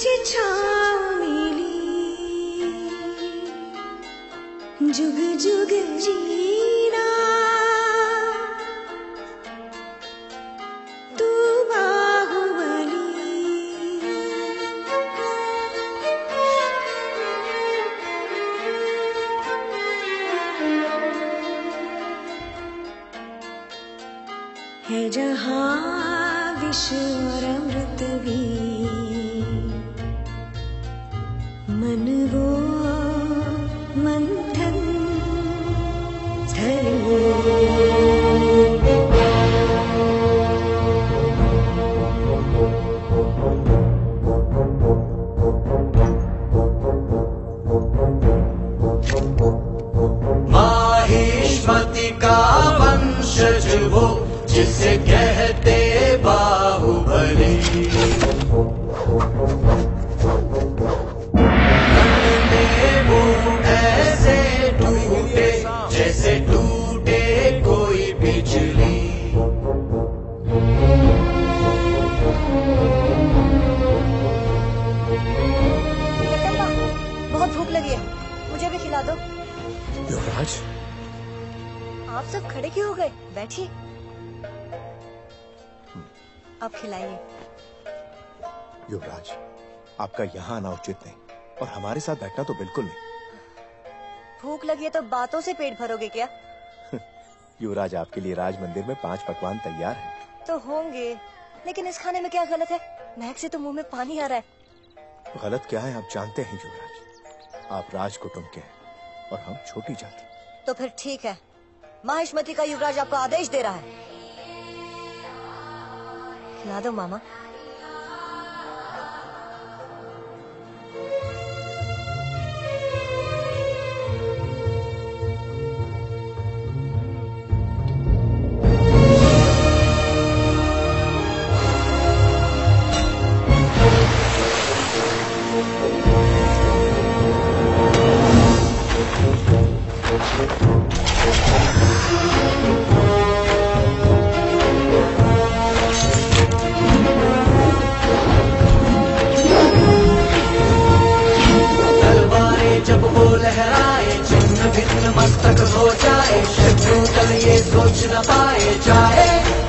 छाँव मिली। जुग जुग जीना। तू बाहुबली। है जहाँ विश्व और अमृत भी। मन वो मंथन स्थल का वंशज जिसे कहते बाहुबली। खड़े क्यों हो गए? बैठिए। अब खिलाइए। युवराज आपका यहाँ आना उचित नहीं और हमारे साथ बैठना तो बिल्कुल नहीं। भूख लगी है तो बातों से पेट भरोगे क्या? युवराज आपके लिए राज मंदिर में पाँच पकवान तैयार हैं। तो होंगे लेकिन इस खाने में क्या गलत है? महक से तो मुँह में पानी आ रहा है। गलत क्या है आप जानते हैं युवराज। आप राज कुटुंब के हैं और हम छोटी जाति। तो फिर ठीक है। माहिष्मति का युवराज आपको आदेश दे रहा है। खिला दो मामा। दल ये सोच न पाए जाए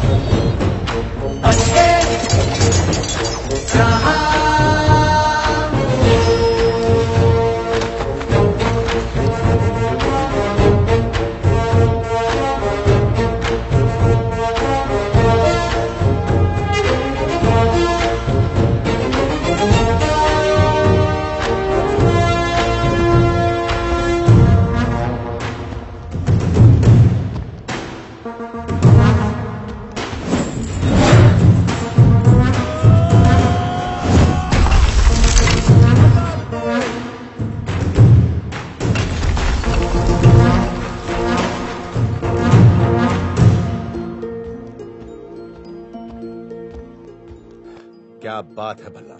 क्या बात है भला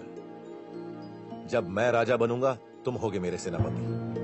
जब मैं राजा बनूँगा तुम होगे मेरे सेनापति।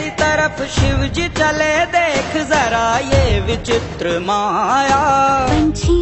तरफ़ शिव जी चले देख जरा ये विचित्र माया। पंछी